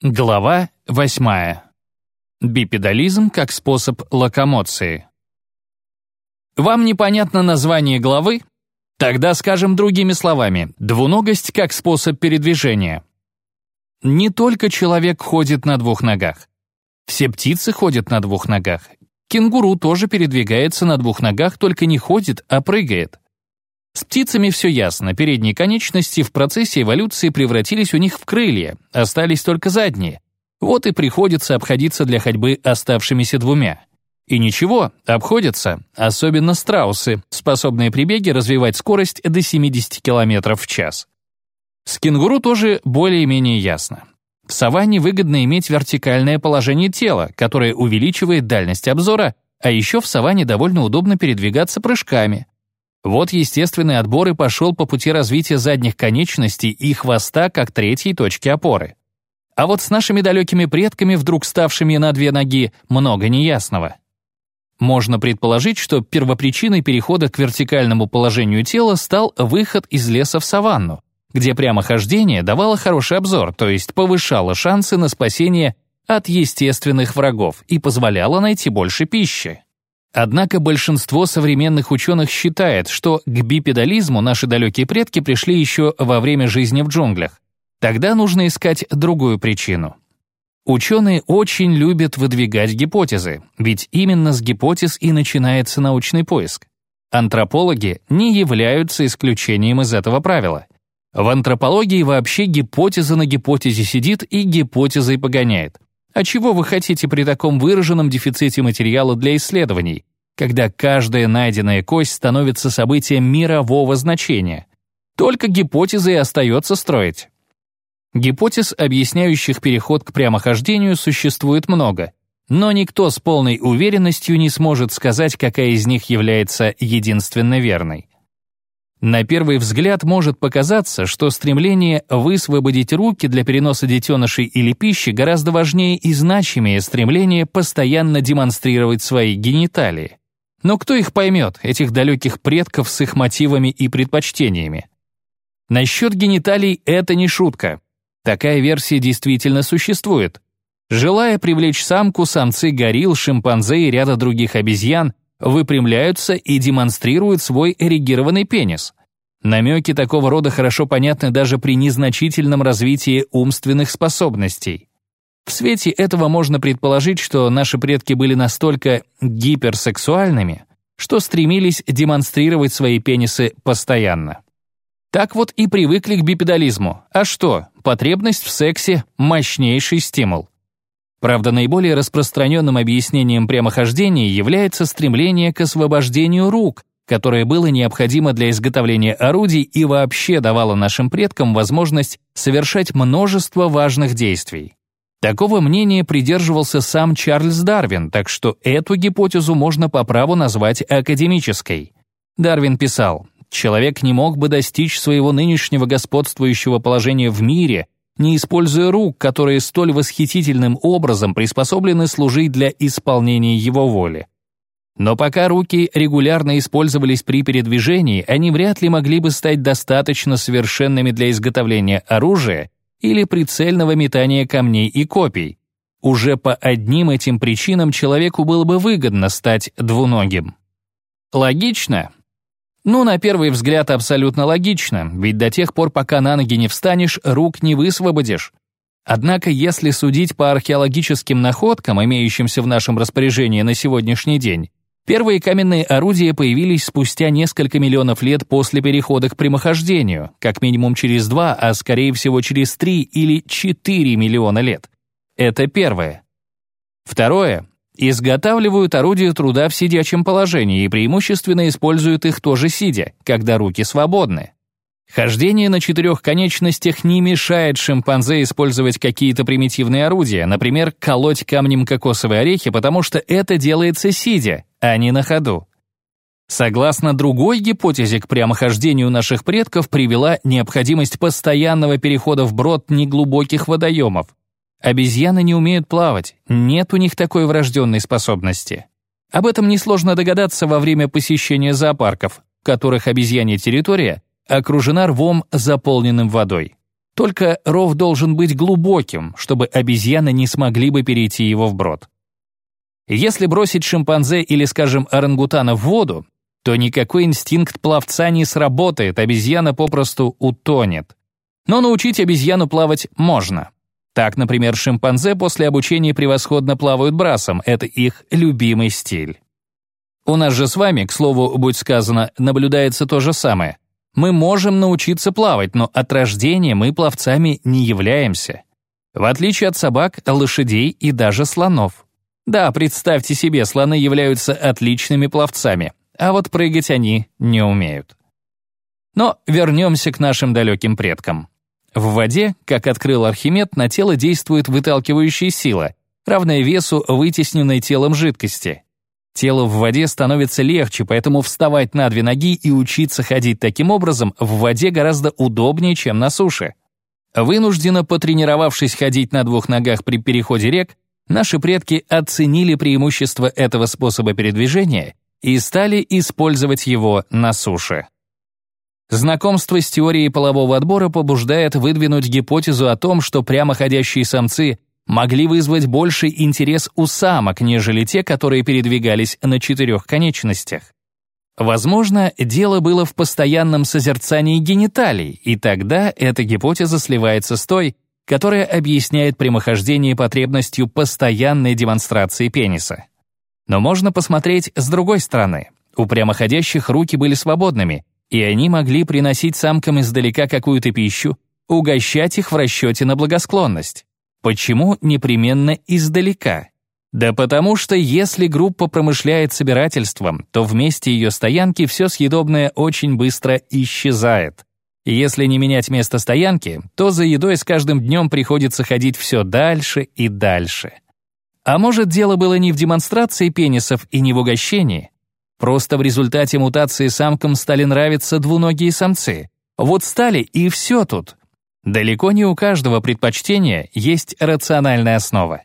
Глава 8. Бипедализм как способ локомоции. Вам непонятно название главы? Тогда скажем другими словами, двуногость как способ передвижения. Не только человек ходит на двух ногах. Все птицы ходят на двух ногах. Кенгуру тоже передвигается на двух ногах, только не ходит, а прыгает. С птицами все ясно, передние конечности в процессе эволюции превратились у них в крылья, остались только задние. Вот и приходится обходиться для ходьбы оставшимися двумя. И ничего, обходятся, особенно страусы, способные при беге развивать скорость до 70 км в час. С кенгуру тоже более-менее ясно. В саванне выгодно иметь вертикальное положение тела, которое увеличивает дальность обзора, а еще в саванне довольно удобно передвигаться прыжками. Вот естественный отбор и пошел по пути развития задних конечностей и хвоста как третьей точки опоры. А вот с нашими далекими предками, вдруг ставшими на две ноги, много неясного. Можно предположить, что первопричиной перехода к вертикальному положению тела стал выход из леса в саванну, где прямохождение давало хороший обзор, то есть повышало шансы на спасение от естественных врагов и позволяло найти больше пищи. Однако большинство современных ученых считает, что к бипедализму наши далекие предки пришли еще во время жизни в джунглях. Тогда нужно искать другую причину. Ученые очень любят выдвигать гипотезы, ведь именно с гипотез и начинается научный поиск. Антропологи не являются исключением из этого правила. В антропологии вообще гипотеза на гипотезе сидит и гипотезой погоняет. А чего вы хотите при таком выраженном дефиците материала для исследований, когда каждая найденная кость становится событием мирового значения? Только гипотезы и остается строить. Гипотез, объясняющих переход к прямохождению, существует много, но никто с полной уверенностью не сможет сказать, какая из них является единственно верной. На первый взгляд может показаться, что стремление высвободить руки для переноса детенышей или пищи гораздо важнее и значимее стремление постоянно демонстрировать свои гениталии. Но кто их поймет, этих далеких предков с их мотивами и предпочтениями? Насчет гениталий это не шутка. Такая версия действительно существует. Желая привлечь самку, самцы горилл, шимпанзе и ряда других обезьян выпрямляются и демонстрируют свой эрегированный пенис. Намеки такого рода хорошо понятны даже при незначительном развитии умственных способностей. В свете этого можно предположить, что наши предки были настолько гиперсексуальными, что стремились демонстрировать свои пенисы постоянно. Так вот и привыкли к бипедализму. А что, потребность в сексе – мощнейший стимул. Правда, наиболее распространенным объяснением прямохождения является стремление к освобождению рук, которое было необходимо для изготовления орудий и вообще давало нашим предкам возможность совершать множество важных действий. Такого мнения придерживался сам Чарльз Дарвин, так что эту гипотезу можно по праву назвать академической. Дарвин писал, «Человек не мог бы достичь своего нынешнего господствующего положения в мире, не используя рук, которые столь восхитительным образом приспособлены служить для исполнения его воли. Но пока руки регулярно использовались при передвижении, они вряд ли могли бы стать достаточно совершенными для изготовления оружия или прицельного метания камней и копий. Уже по одним этим причинам человеку было бы выгодно стать двуногим. Логично? Ну, на первый взгляд, абсолютно логично, ведь до тех пор, пока на ноги не встанешь, рук не высвободишь. Однако, если судить по археологическим находкам, имеющимся в нашем распоряжении на сегодняшний день, первые каменные орудия появились спустя несколько миллионов лет после перехода к прямохождению, как минимум через два, а скорее всего через три или четыре миллиона лет. Это первое. Второе. Изготавливают орудия труда в сидячем положении и преимущественно используют их тоже сидя, когда руки свободны. Хождение на четырех конечностях не мешает шимпанзе использовать какие-то примитивные орудия, например, колоть камнем кокосовые орехи, потому что это делается сидя, а не на ходу. Согласно другой гипотезе, к прямохождению наших предков привела необходимость постоянного перехода вброд неглубоких водоемов. Обезьяны не умеют плавать, нет у них такой врожденной способности. Об этом несложно догадаться во время посещения зоопарков, в которых обезьянья территория окружена рвом, заполненным водой. Только ров должен быть глубоким, чтобы обезьяны не смогли бы перейти его вброд. Если бросить шимпанзе или, скажем, орангутана в воду, то никакой инстинкт пловца не сработает, обезьяна попросту утонет. Но научить обезьяну плавать можно. Так, например, шимпанзе после обучения превосходно плавают брасом, это их любимый стиль. У нас же с вами, к слову, будь сказано, наблюдается то же самое. Мы можем научиться плавать, но от рождения мы пловцами не являемся. В отличие от собак, лошадей и даже слонов. Да, представьте себе, слоны являются отличными пловцами, а вот прыгать они не умеют. Но вернемся к нашим далеким предкам. В воде, как открыл Архимед, на тело действует выталкивающая сила, равная весу вытесненной телом жидкости. Тело в воде становится легче, поэтому вставать на две ноги и учиться ходить таким образом в воде гораздо удобнее, чем на суше. Вынужденно потренировавшись ходить на двух ногах при переходе рек, наши предки оценили преимущество этого способа передвижения и стали использовать его на суше. Знакомство с теорией полового отбора побуждает выдвинуть гипотезу о том, что прямоходящие самцы могли вызвать больший интерес у самок, нежели те, которые передвигались на четырех конечностях. Возможно, дело было в постоянном созерцании гениталий, и тогда эта гипотеза сливается с той, которая объясняет прямохождение потребностью постоянной демонстрации пениса. Но можно посмотреть с другой стороны. У прямоходящих руки были свободными, и они могли приносить самкам издалека какую-то пищу, угощать их в расчете на благосклонность. Почему непременно издалека? Да потому что если группа промышляет собирательством, то вместе ее стоянки все съедобное очень быстро исчезает. если не менять место стоянки, то за едой с каждым днем приходится ходить все дальше и дальше. А может, дело было не в демонстрации пенисов и не в угощении? Просто в результате мутации самкам стали нравиться двуногие самцы. Вот стали, и все тут. Далеко не у каждого предпочтения есть рациональная основа.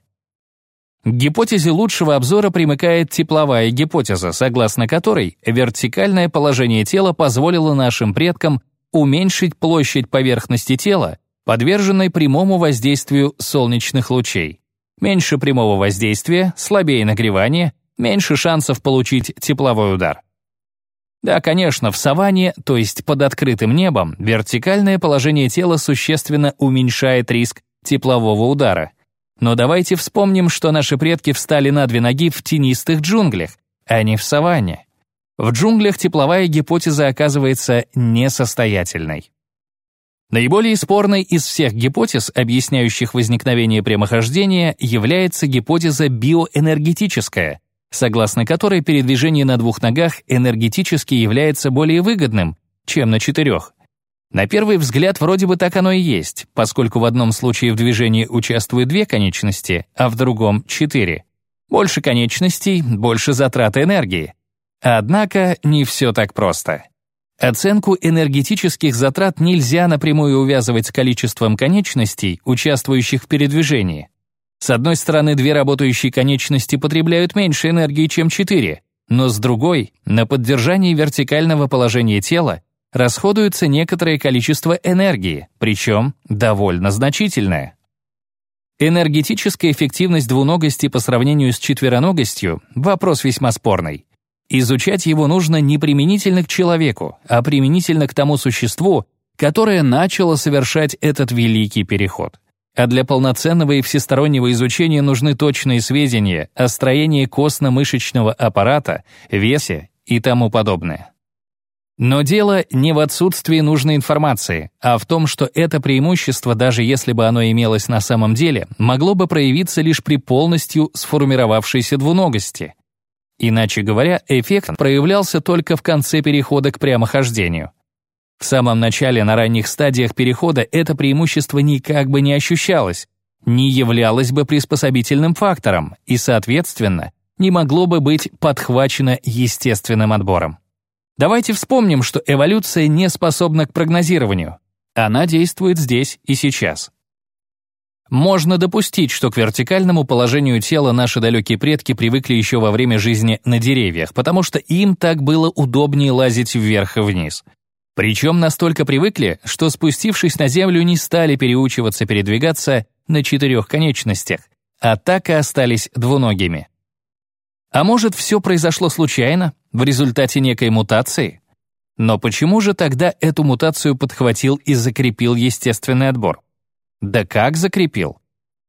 К гипотезе лучшего обзора примыкает тепловая гипотеза, согласно которой вертикальное положение тела позволило нашим предкам уменьшить площадь поверхности тела, подверженной прямому воздействию солнечных лучей. Меньше прямого воздействия, слабее нагревание, меньше шансов получить тепловой удар. Да, конечно, в саванне, то есть под открытым небом, вертикальное положение тела существенно уменьшает риск теплового удара. Но давайте вспомним, что наши предки встали на две ноги в тенистых джунглях, а не в саванне. В джунглях тепловая гипотеза оказывается несостоятельной. Наиболее спорной из всех гипотез, объясняющих возникновение прямохождения, является гипотеза биоэнергетическая, согласно которой передвижение на двух ногах энергетически является более выгодным, чем на четырех. На первый взгляд вроде бы так оно и есть, поскольку в одном случае в движении участвуют две конечности, а в другом — четыре. Больше конечностей, больше затрат энергии. Однако не все так просто. Оценку энергетических затрат нельзя напрямую увязывать с количеством конечностей, участвующих в передвижении. С одной стороны, две работающие конечности потребляют меньше энергии, чем четыре, но с другой, на поддержание вертикального положения тела расходуется некоторое количество энергии, причем довольно значительное. Энергетическая эффективность двуногости по сравнению с четвероногостью – вопрос весьма спорный. Изучать его нужно не применительно к человеку, а применительно к тому существу, которое начало совершать этот великий переход. А для полноценного и всестороннего изучения нужны точные сведения о строении костно-мышечного аппарата, весе и тому подобное. Но дело не в отсутствии нужной информации, а в том, что это преимущество, даже если бы оно имелось на самом деле, могло бы проявиться лишь при полностью сформировавшейся двуногости. Иначе говоря, эффект проявлялся только в конце перехода к прямохождению. В самом начале, на ранних стадиях перехода, это преимущество никак бы не ощущалось, не являлось бы приспособительным фактором и, соответственно, не могло бы быть подхвачено естественным отбором. Давайте вспомним, что эволюция не способна к прогнозированию. Она действует здесь и сейчас. Можно допустить, что к вертикальному положению тела наши далекие предки привыкли еще во время жизни на деревьях, потому что им так было удобнее лазить вверх и вниз. Причем настолько привыкли, что спустившись на землю не стали переучиваться передвигаться на четырех конечностях, а так и остались двуногими. А может, все произошло случайно, в результате некой мутации? Но почему же тогда эту мутацию подхватил и закрепил естественный отбор? Да как закрепил?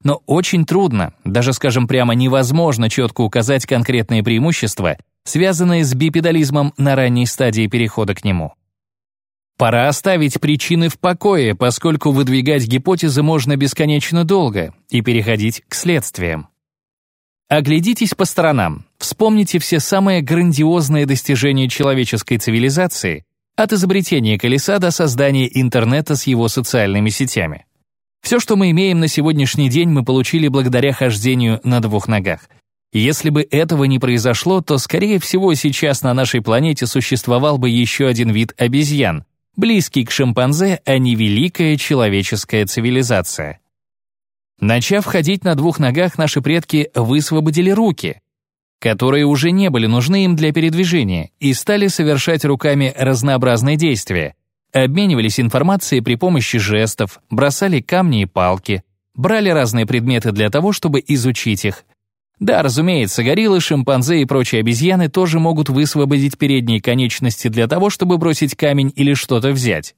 Но очень трудно, даже, скажем прямо, невозможно четко указать конкретные преимущества, связанные с бипедализмом на ранней стадии перехода к нему. Пора оставить причины в покое, поскольку выдвигать гипотезы можно бесконечно долго, и переходить к следствиям. Оглядитесь по сторонам, вспомните все самые грандиозные достижения человеческой цивилизации, от изобретения колеса до создания интернета с его социальными сетями. Все, что мы имеем на сегодняшний день, мы получили благодаря хождению на двух ногах. Если бы этого не произошло, то, скорее всего, сейчас на нашей планете существовал бы еще один вид обезьян, близкий к шимпанзе, а не великая человеческая цивилизация. Начав ходить на двух ногах, наши предки высвободили руки, которые уже не были нужны им для передвижения, и стали совершать руками разнообразные действия, обменивались информацией при помощи жестов, бросали камни и палки, брали разные предметы для того, чтобы изучить их, да, разумеется, гориллы, шимпанзе и прочие обезьяны тоже могут высвободить передние конечности для того, чтобы бросить камень или что-то взять.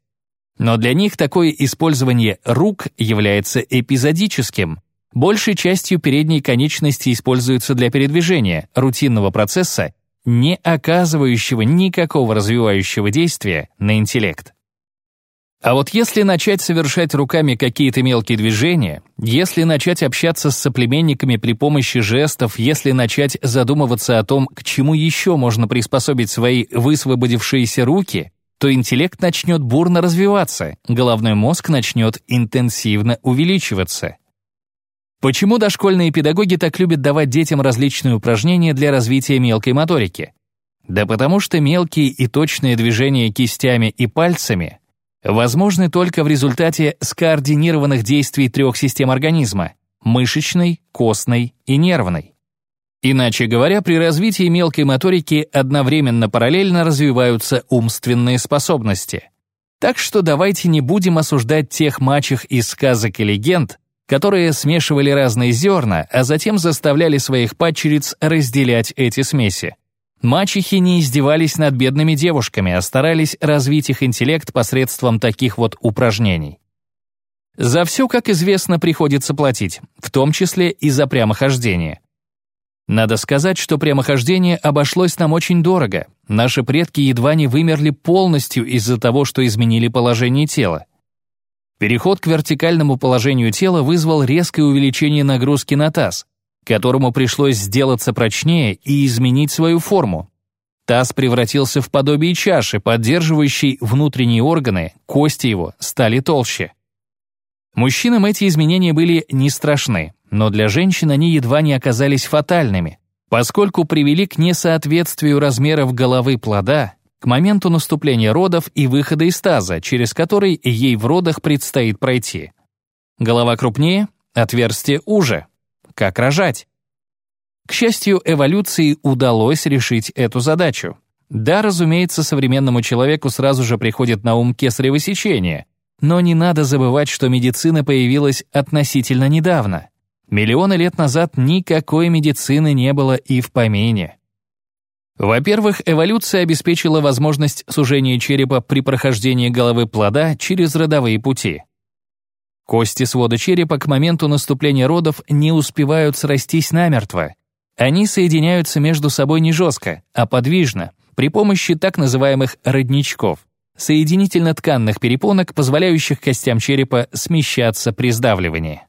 Но для них такое использование рук является эпизодическим. Большей частью передние конечности используются для передвижения, рутинного процесса, не оказывающего никакого развивающего действия на интеллект. А вот если начать совершать руками какие-то мелкие движения, если начать общаться с соплеменниками при помощи жестов, если начать задумываться о том, к чему еще можно приспособить свои высвободившиеся руки, то интеллект начнет бурно развиваться, головной мозг начнет интенсивно увеличиваться. Почему дошкольные педагоги так любят давать детям различные упражнения для развития мелкой моторики? Да потому что мелкие и точные движения кистями и пальцами возможны только в результате скоординированных действий трех систем организма – мышечной, костной и нервной. Иначе говоря, при развитии мелкой моторики одновременно параллельно развиваются умственные способности. Так что давайте не будем осуждать тех мачех из сказок и легенд, которые смешивали разные зерна, а затем заставляли своих падчериц разделять эти смеси. Мачехи не издевались над бедными девушками, а старались развить их интеллект посредством таких вот упражнений. За все, как известно, приходится платить, в том числе и за прямохождение. Надо сказать, что прямохождение обошлось нам очень дорого. Наши предки едва не вымерли полностью из-за того, что изменили положение тела. Переход к вертикальному положению тела вызвал резкое увеличение нагрузки на таз, которому пришлось сделаться прочнее и изменить свою форму. Таз превратился в подобие чаши, поддерживающей внутренние органы, кости его стали толще. Мужчинам эти изменения были не страшны, но для женщин они едва не оказались фатальными, поскольку привели к несоответствию размеров головы плода к моменту наступления родов и выхода из таза, через который ей в родах предстоит пройти. Голова крупнее, отверстие уже как рожать. К счастью, эволюции удалось решить эту задачу. Да, разумеется, современному человеку сразу же приходит на ум кесарево сечение, но не надо забывать, что медицина появилась относительно недавно. Миллионы лет назад никакой медицины не было и в помине. Во-первых, эволюция обеспечила возможность сужения черепа при прохождении головы плода через родовые пути. Кости свода черепа к моменту наступления родов не успевают срастись намертво. Они соединяются между собой не жестко, а подвижно, при помощи так называемых родничков, соединительно-тканных перепонок, позволяющих костям черепа смещаться при сдавливании.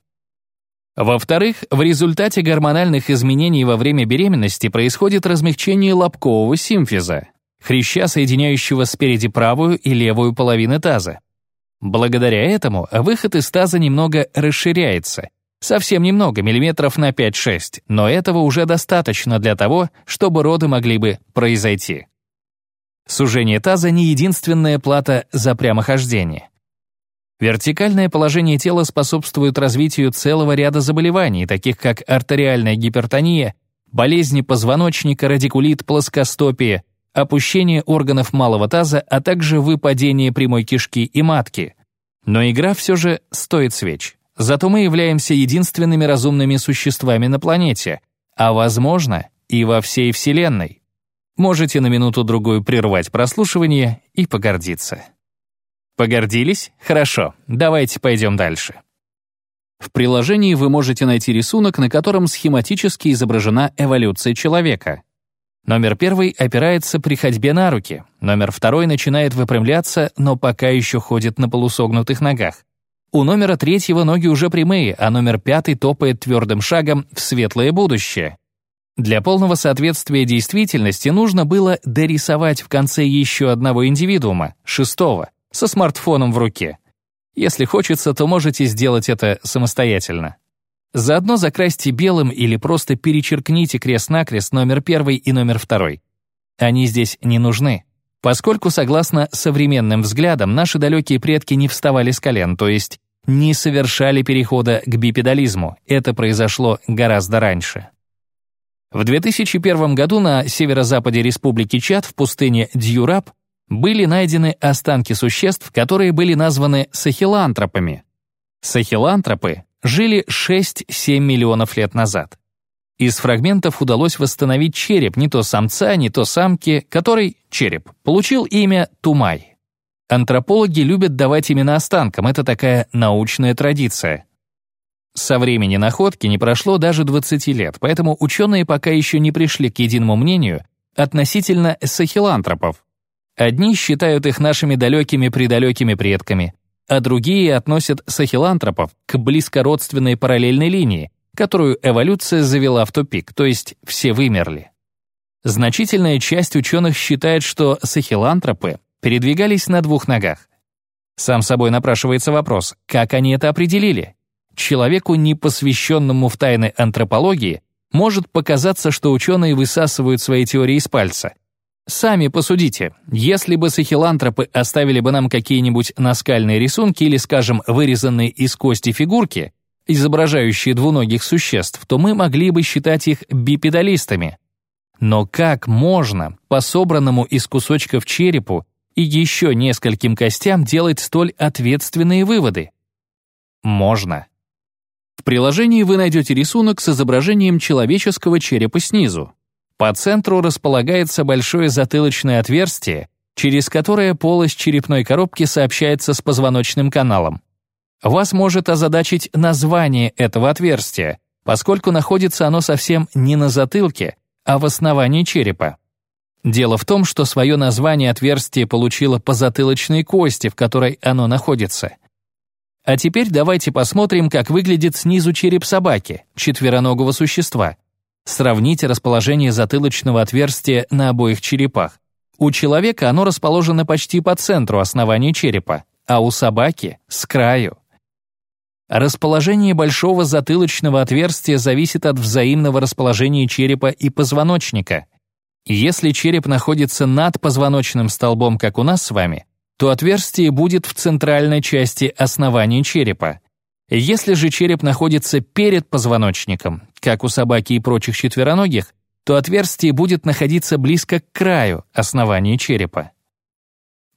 Во-вторых, в результате гормональных изменений во время беременности происходит размягчение лобкового симфиза, хряща, соединяющего спереди правую и левую половины таза. Благодаря этому выход из таза немного расширяется. Совсем немного, миллиметров на 5-6, но этого уже достаточно для того, чтобы роды могли бы произойти. Сужение таза не единственная плата за прямохождение. Вертикальное положение тела способствует развитию целого ряда заболеваний, таких как артериальная гипертония, болезни позвоночника, радикулит, плоскостопие, опущение органов малого таза, а также выпадение прямой кишки и матки. Но игра все же стоит свеч. Зато мы являемся единственными разумными существами на планете, а, возможно, и во всей Вселенной. Можете на минуту-другую прервать прослушивание и погордиться. Погордились? Хорошо, давайте пойдем дальше. В приложении вы можете найти рисунок, на котором схематически изображена эволюция человека. Номер первый опирается при ходьбе на руки, номер второй начинает выпрямляться, но пока еще ходит на полусогнутых ногах. У номера третьего ноги уже прямые, а номер пятый топает твердым шагом в светлое будущее. Для полного соответствия действительности нужно было дорисовать в конце еще одного индивидуума, шестого, со смартфоном в руке. Если хочется, то можете сделать это самостоятельно. Заодно закрасьте белым или просто перечеркните крест-накрест номер первый и номер второй. Они здесь не нужны, поскольку, согласно современным взглядам, наши далекие предки не вставали с колен, то есть не совершали перехода к бипедализму. Это произошло гораздо раньше. В 2001 году на северо-западе Республики Чад в пустыне Дьюраб были найдены останки существ, которые были названы сахилантропами. Сахилантропы жили 6-7 миллионов лет назад. Из фрагментов удалось восстановить череп не то самца, не то самки, который, череп, получил имя Тумай. Антропологи любят давать имена останкам, это такая научная традиция. Со времени находки не прошло даже 20 лет, поэтому ученые пока еще не пришли к единому мнению относительно сахилантропов. Одни считают их нашими далекими-предалекими предками, а другие относят сахилантропов к близкородственной параллельной линии, которую эволюция завела в тупик, то есть все вымерли. Значительная часть ученых считает, что сахилантропы передвигались на двух ногах. Сам собой напрашивается вопрос, как они это определили? Человеку, не посвященному в тайны антропологии, может показаться, что ученые высасывают свои теории из пальца — Сами посудите, если бы сахилантропы оставили бы нам какие-нибудь наскальные рисунки или, скажем, вырезанные из кости фигурки, изображающие двуногих существ, то мы могли бы считать их бипедалистами. Но как можно по собранному из кусочков черепу и еще нескольким костям делать столь ответственные выводы? Можно. В приложении вы найдете рисунок с изображением человеческого черепа снизу. По центру располагается большое затылочное отверстие, через которое полость черепной коробки сообщается с позвоночным каналом. Вас может озадачить название этого отверстия, поскольку находится оно совсем не на затылке, а в основании черепа. Дело в том, что свое название отверстие получило по затылочной кости, в которой оно находится. А теперь давайте посмотрим, как выглядит снизу череп собаки, четвероногого существа. Сравните расположение затылочного отверстия на обоих черепах. У человека оно расположено почти по центру основания черепа, а у собаки — с краю. Расположение большого затылочного отверстия зависит от взаимного расположения черепа и позвоночника. Если череп находится над позвоночным столбом, как у нас с вами, то отверстие будет в центральной части основания черепа. Если же череп находится перед позвоночником, как у собаки и прочих четвероногих, то отверстие будет находиться близко к краю основания черепа.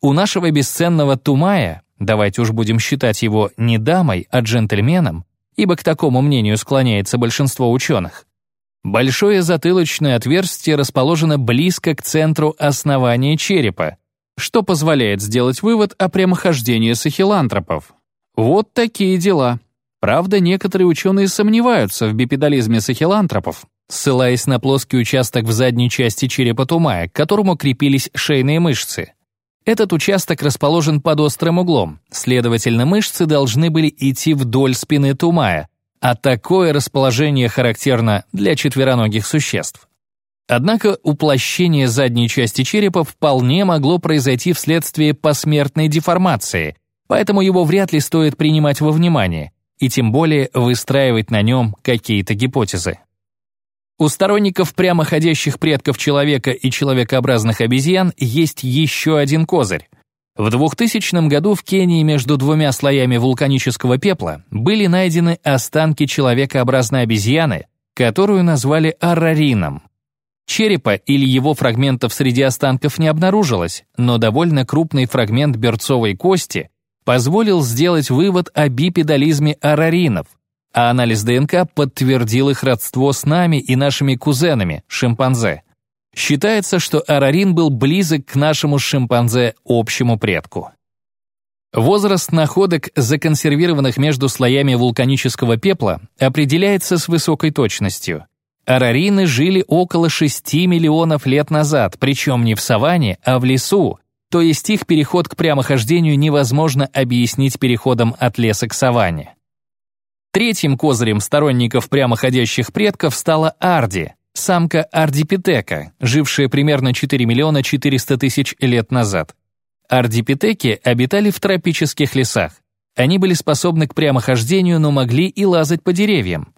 У нашего бесценного Тумая, давайте уж будем считать его не дамой, а джентльменом, ибо к такому мнению склоняется большинство ученых, большое затылочное отверстие расположено близко к центру основания черепа, что позволяет сделать вывод о прямохождении сахилантропов. Вот такие дела. Правда, некоторые ученые сомневаются в бипедализме сахилантропов, ссылаясь на плоский участок в задней части черепа Тумая, к которому крепились шейные мышцы. Этот участок расположен под острым углом, следовательно, мышцы должны были идти вдоль спины Тумая, а такое расположение характерно для четвероногих существ. Однако уплощение задней части черепа вполне могло произойти вследствие посмертной деформации, поэтому его вряд ли стоит принимать во внимание, и тем более выстраивать на нем какие-то гипотезы. У сторонников прямоходящих предков человека и человекообразных обезьян есть еще один козырь. В 2000 году в Кении между двумя слоями вулканического пепла были найдены останки человекообразной обезьяны, которую назвали арарином. Черепа или его фрагментов среди останков не обнаружилось, но довольно крупный фрагмент берцовой кости позволил сделать вывод о бипедализме араринов, а анализ ДНК подтвердил их родство с нами и нашими кузенами, шимпанзе. Считается, что арарин был близок к нашему шимпанзе общему предку. Возраст находок, законсервированных между слоями вулканического пепла, определяется с высокой точностью. Арарины жили около 6 миллионов лет назад, причем не в саванне, а в лесу, то есть их переход к прямохождению невозможно объяснить переходом от леса к саванне. Третьим козырем сторонников прямоходящих предков стала Арди, самка ардипитека, жившая примерно 4 миллиона 400 тысяч лет назад. Ардипитеки обитали в тропических лесах. Они были способны к прямохождению, но могли и лазать по деревьям.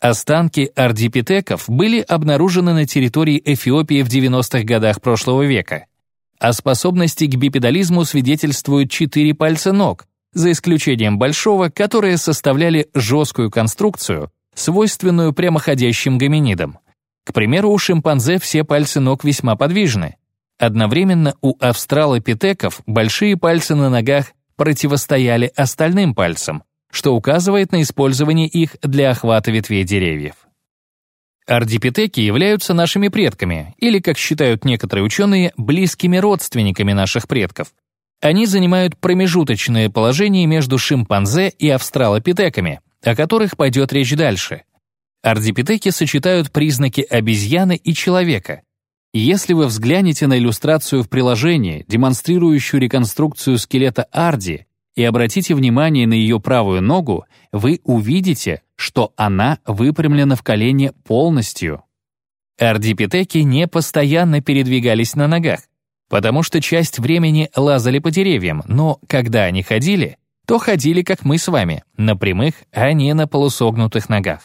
Останки ардипитеков были обнаружены на территории Эфиопии в 90-х годах прошлого века. О способности к бипедализму свидетельствуют четыре пальца ног, за исключением большого, которые составляли жесткую конструкцию, свойственную прямоходящим гоминидам. К примеру, у шимпанзе все пальцы ног весьма подвижны. Одновременно у австралопитеков большие пальцы на ногах противостояли остальным пальцам, что указывает на использование их для охвата ветвей деревьев. Ардипитеки являются нашими предками, или, как считают некоторые ученые, близкими родственниками наших предков. Они занимают промежуточное положение между шимпанзе и австралопитеками, о которых пойдет речь дальше. Ардипитеки сочетают признаки обезьяны и человека. Если вы взглянете на иллюстрацию в приложении, демонстрирующую реконструкцию скелета Арди, и обратите внимание на ее правую ногу, вы увидите, что она выпрямлена в колене полностью. Ардипитеки не постоянно передвигались на ногах, потому что часть времени лазали по деревьям, но когда они ходили, то ходили, как мы с вами, на прямых, а не на полусогнутых ногах.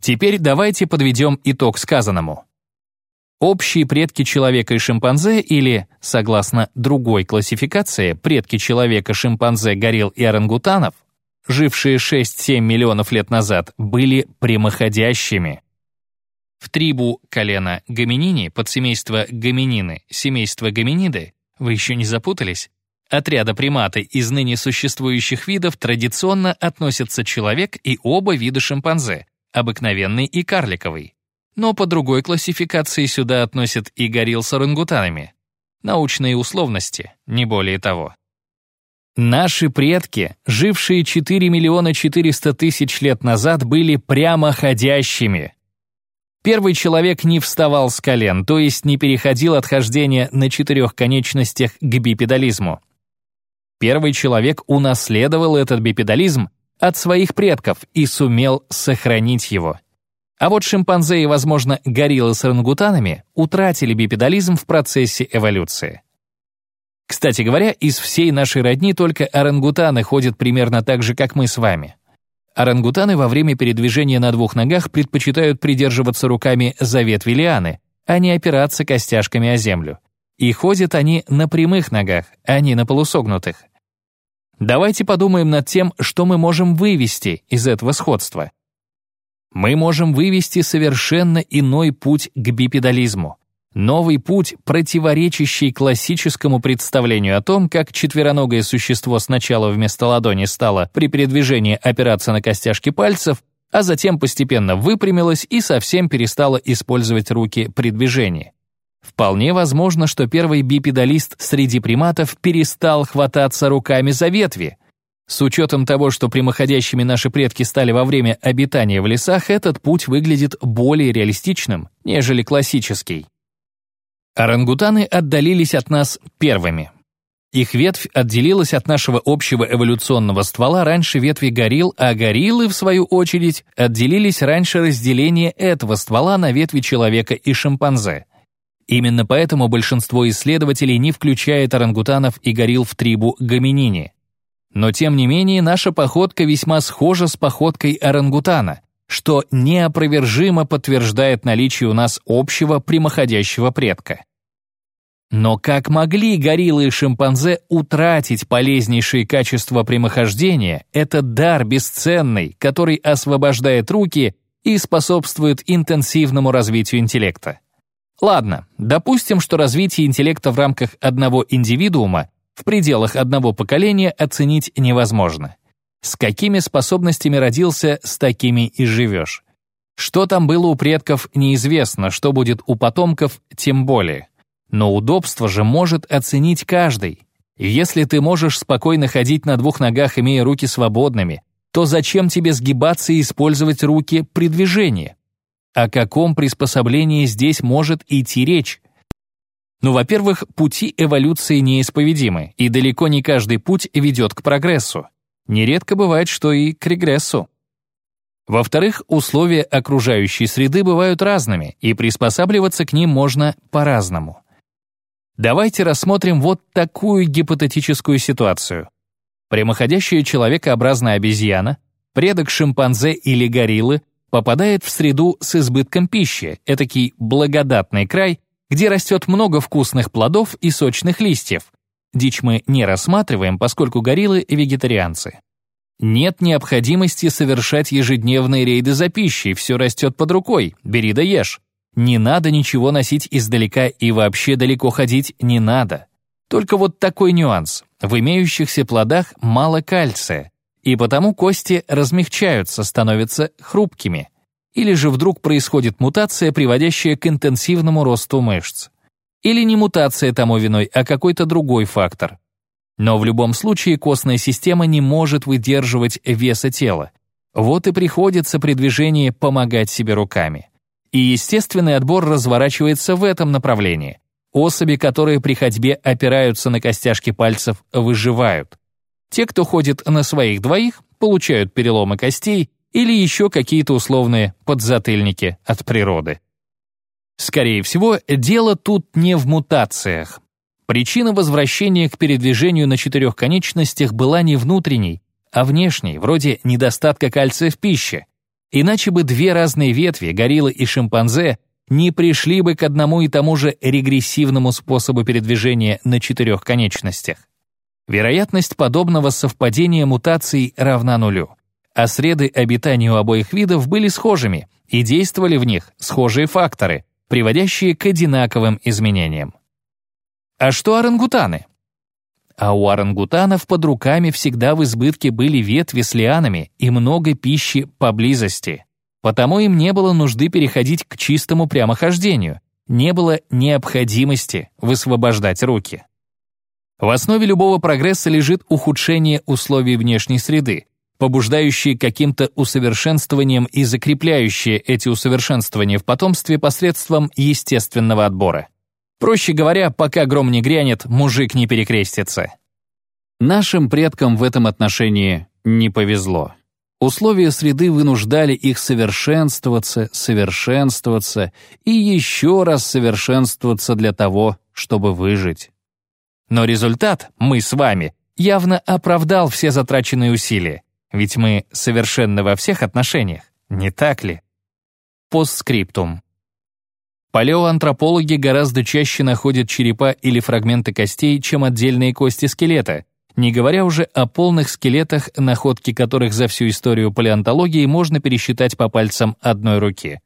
Теперь давайте подведем итог сказанному. Общие предки человека и шимпанзе или, согласно другой классификации, предки человека, шимпанзе, горилл и орангутанов, жившие 6-7 миллионов лет назад, были прямоходящими. В трибу колена гоминини, подсемейство гоминины, семейство гоминиды, вы еще не запутались? Отряда приматы из ныне существующих видов традиционно относятся человек и оба вида шимпанзе, обыкновенный и карликовый но по другой классификации сюда относят и горилл с орангутанами. Научные условности, не более того. Наши предки, жившие 4 миллиона 400 тысяч лет назад, были прямоходящими. Первый человек не вставал с колен, то есть не переходил от хождения на четырех конечностях к бипедализму. Первый человек унаследовал этот бипедализм от своих предков и сумел сохранить его. А вот шимпанзе и, возможно, гориллы с орангутанами утратили бипедализм в процессе эволюции. Кстати говоря, из всей нашей родни только орангутаны ходят примерно так же, как мы с вами. Орангутаны во время передвижения на двух ногах предпочитают придерживаться руками за ветви лианы, а не опираться костяшками о землю. И ходят они на прямых ногах, а не на полусогнутых. Давайте подумаем над тем, что мы можем вывести из этого сходства мы можем вывести совершенно иной путь к бипедализму. Новый путь, противоречащий классическому представлению о том, как четвероногое существо сначала вместо ладони стало при передвижении опираться на костяшки пальцев, а затем постепенно выпрямилось и совсем перестало использовать руки при движении. Вполне возможно, что первый бипедалист среди приматов перестал хвататься руками за ветви, с учетом того, что прямоходящими наши предки стали во время обитания в лесах, этот путь выглядит более реалистичным, нежели классический. Орангутаны отдалились от нас первыми. Их ветвь отделилась от нашего общего эволюционного ствола раньше ветви горилл, а гориллы, в свою очередь, отделились раньше разделения этого ствола на ветви человека и шимпанзе. Именно поэтому большинство исследователей не включает орангутанов и горилл в трибу гоминини. Но тем не менее наша походка весьма схожа с походкой орангутана, что неопровержимо подтверждает наличие у нас общего прямоходящего предка. Но как могли гориллы и шимпанзе утратить полезнейшие качества прямохождения, этот дар бесценный, который освобождает руки и способствует интенсивному развитию интеллекта. Ладно, допустим, что развитие интеллекта в рамках одного индивидуума в пределах одного поколения оценить невозможно. С какими способностями родился, с такими и живешь. Что там было у предков, неизвестно, что будет у потомков, тем более. Но удобство же может оценить каждый. Если ты можешь спокойно ходить на двух ногах, имея руки свободными, то зачем тебе сгибаться и использовать руки при движении? О каком приспособлении здесь может идти речь? Ну, во-первых, пути эволюции неисповедимы, и далеко не каждый путь ведет к прогрессу. Нередко бывает, что и к регрессу. Во-вторых, условия окружающей среды бывают разными, и приспосабливаться к ним можно по-разному. Давайте рассмотрим вот такую гипотетическую ситуацию. Прямоходящая человекообразная обезьяна, предок шимпанзе или гориллы, попадает в среду с избытком пищи, этакий благодатный край, где растет много вкусных плодов и сочных листьев. Дичь мы не рассматриваем, поскольку гориллы — вегетарианцы. Нет необходимости совершать ежедневные рейды за пищей, все растет под рукой, бери да ешь. Не надо ничего носить издалека и вообще далеко ходить не надо. Только вот такой нюанс. В имеющихся плодах мало кальция, и потому кости размягчаются, становятся хрупкими. Или же вдруг происходит мутация, приводящая к интенсивному росту мышц. Или не мутация тому виной, а какой-то другой фактор. Но в любом случае костная система не может выдерживать веса тела. Вот и приходится при движении помогать себе руками. И естественный отбор разворачивается в этом направлении. Особи, которые при ходьбе опираются на костяшки пальцев, выживают. Те, кто ходит на своих двоих, получают переломы костей или еще какие-то условные подзатыльники от природы. Скорее всего, дело тут не в мутациях. Причина возвращения к передвижению на четырех конечностях была не внутренней, а внешней, вроде недостатка кальция в пище. Иначе бы две разные ветви, гориллы и шимпанзе, не пришли бы к одному и тому же регрессивному способу передвижения на четырех конечностях. Вероятность подобного совпадения мутаций равна нулю, а среды обитания у обоих видов были схожими, и действовали в них схожие факторы, приводящие к одинаковым изменениям. А что орангутаны? А у орангутанов под руками всегда в избытке были ветви с лианами и много пищи поблизости. Потому им не было нужды переходить к чистому прямохождению, не было необходимости высвобождать руки. В основе любого прогресса лежит ухудшение условий внешней среды, побуждающие каким-то усовершенствованием и закрепляющие эти усовершенствования в потомстве посредством естественного отбора. Проще говоря, пока гром не грянет, мужик не перекрестится. Нашим предкам в этом отношении не повезло. Условия среды вынуждали их совершенствоваться, совершенствоваться и еще раз совершенствоваться для того, чтобы выжить. Но результат, мы с вами, явно оправдал все затраченные усилия, ведь мы совершенны во всех отношениях, не так ли? Постскриптум. Палеоантропологи гораздо чаще находят черепа или фрагменты костей, чем отдельные кости скелета, не говоря уже о полных скелетах, находки которых за всю историю палеонтологии можно пересчитать по пальцам одной руки.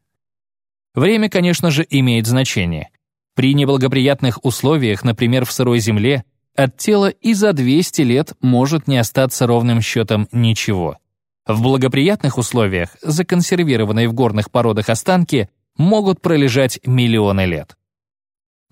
Время, конечно же, имеет значение. При неблагоприятных условиях, например, в сырой земле, от тела и за 200 лет может не остаться ровным счетом ничего. В благоприятных условиях, законсервированные в горных породах останки, могут пролежать миллионы лет.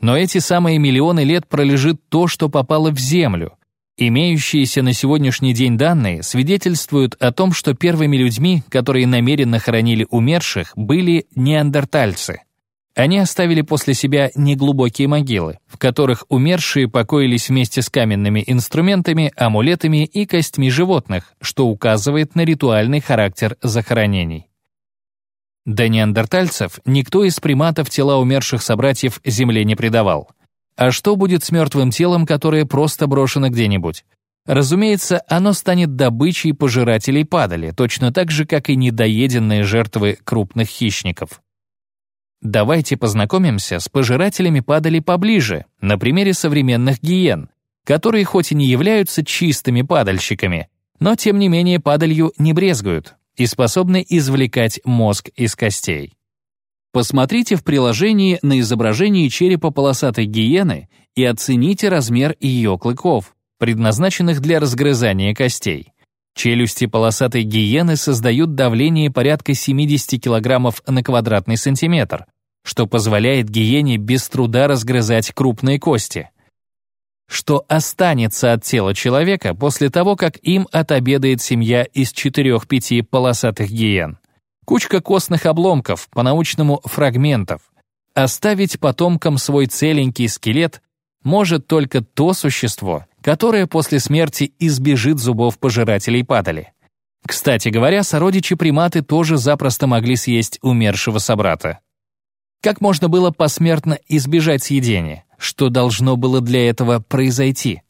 Но эти самые миллионы лет пролежит то, что попало в Землю. Имеющиеся на сегодняшний день данные свидетельствуют о том, что первыми людьми, которые намеренно хоронили умерших, были неандертальцы. Они оставили после себя неглубокие могилы, в которых умершие покоились вместе с каменными инструментами, амулетами и костьми животных, что указывает на ритуальный характер захоронений. До неандертальцев никто из приматов тела умерших собратьев земле не предавал. А что будет с мертвым телом, которое просто брошено где-нибудь? Разумеется, оно станет добычей пожирателей падали, точно так же, как и недоеденные жертвы крупных хищников. Давайте познакомимся с пожирателями падали поближе, на примере современных гиен, которые хоть и не являются чистыми падальщиками, но тем не менее падалью не брезгуют, и способны извлекать мозг из костей. Посмотрите в приложении на изображение черепа полосатой гиены и оцените размер ее клыков, предназначенных для разгрызания костей. Челюсти полосатой гиены создают давление порядка 70 кг на квадратный сантиметр, что позволяет гиене без труда разгрызать крупные кости. Что останется от тела человека после того, как им отобедает семья из 4-5 полосатых гиен? Кучка костных обломков, по-научному фрагментов. Оставить потомкам свой целенький скелет может только то существо, которое после смерти избежит зубов пожирателей падали. Кстати говоря, сородичи приматы тоже запросто могли съесть умершего собрата. Как можно было посмертно избежать съедения? Что должно было для этого произойти?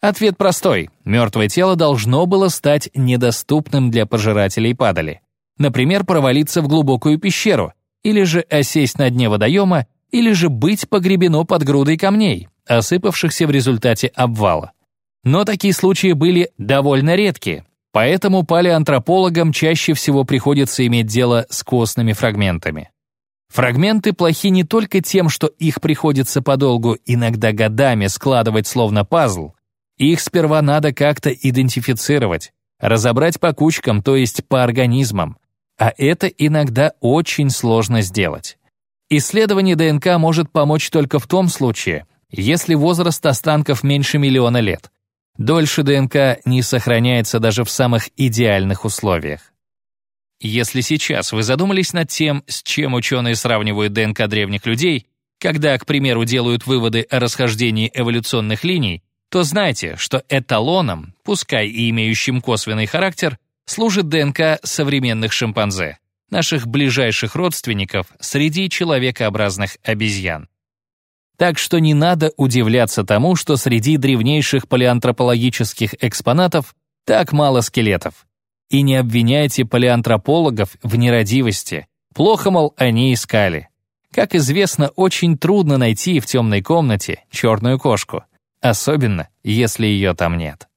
Ответ простой. Мертвое тело должно было стать недоступным для пожирателей падали. Например, провалиться в глубокую пещеру, или же осесть на дне водоема, или же быть погребено под грудой камней, осыпавшихся в результате обвала. Но такие случаи были довольно редки, поэтому палеоантропологам чаще всего приходится иметь дело с костными фрагментами. Фрагменты плохи не только тем, что их приходится подолгу, иногда годами складывать словно пазл. Их сперва надо как-то идентифицировать, разобрать по кучкам, то есть по организмам. А это иногда очень сложно сделать. Исследование ДНК может помочь только в том случае, если возраст останков меньше миллиона лет. Дольше ДНК не сохраняется даже в самых идеальных условиях. Если сейчас вы задумались над тем, с чем ученые сравнивают ДНК древних людей, когда, к примеру, делают выводы о расхождении эволюционных линий, то знайте, что эталоном, пускай и имеющим косвенный характер, служит ДНК современных шимпанзе, наших ближайших родственников среди человекообразных обезьян. Так что не надо удивляться тому, что среди древнейших палеантропологических экспонатов так мало скелетов. И не обвиняйте палеантропологов в нерадивости. Плохо, мол, они искали. Как известно, очень трудно найти в темной комнате черную кошку, особенно если ее там нет.